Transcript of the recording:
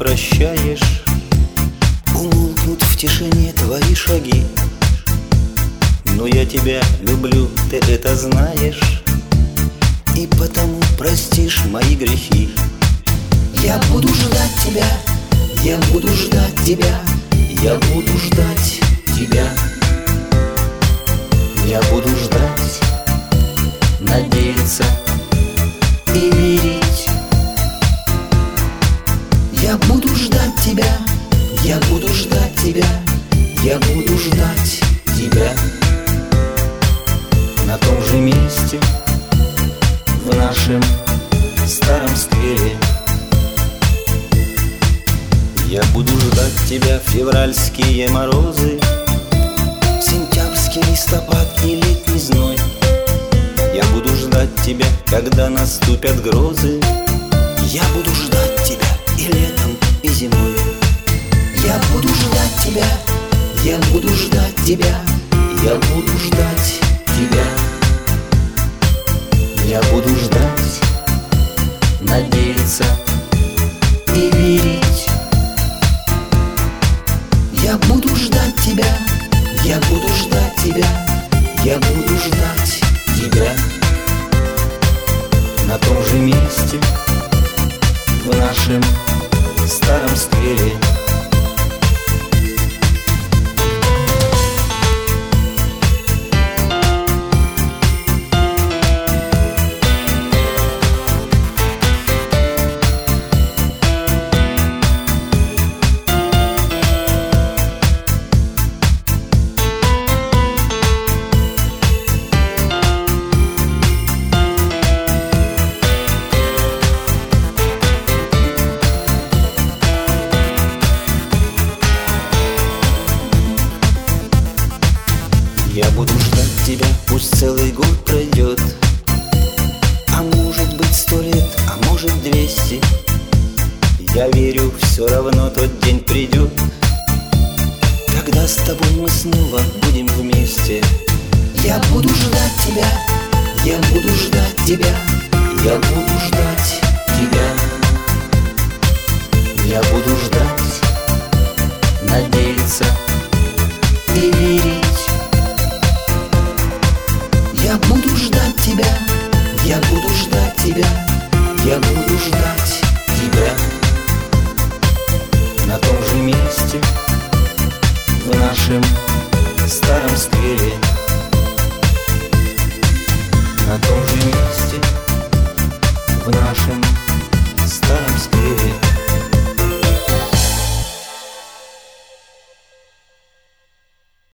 прощаешь. Умолкнут в тишине твои шаги. Но я тебя люблю, ты это знаешь. И потому простишь мои грехи. Я буду ждать тебя, я буду ждать тебя. Я буду ждать тебя. Я буду ждать, надеяться и верить Я буду ждать тебя, я буду ждать тебя. Я буду ждать тебя. На том же месте В нашем старом сквере. Я буду ждать тебя в февральские морозы Сентябрьский листопад и летний зной. Я буду ждать тебя, когда наступят грозы. Я буду ждать тебя и летом, и зимой. Я буду ждать тебя, я буду ждать тебя Я буду ждать тебя. Я буду ждать, надеяться и верить. Я буду ждать тебя, я буду ждать тебя Я буду ждать тебя. На том же месте В нашем Я буду ждать тебя, пусть целый год пройдет. А может быть сто лет, а может двести. Я верю, все равно тот день придет Когда с тобой мы снова будем вместе. Я буду ждать тебя, я буду ждать тебя Я буду ждать тебя. Я буду ждать, надеяться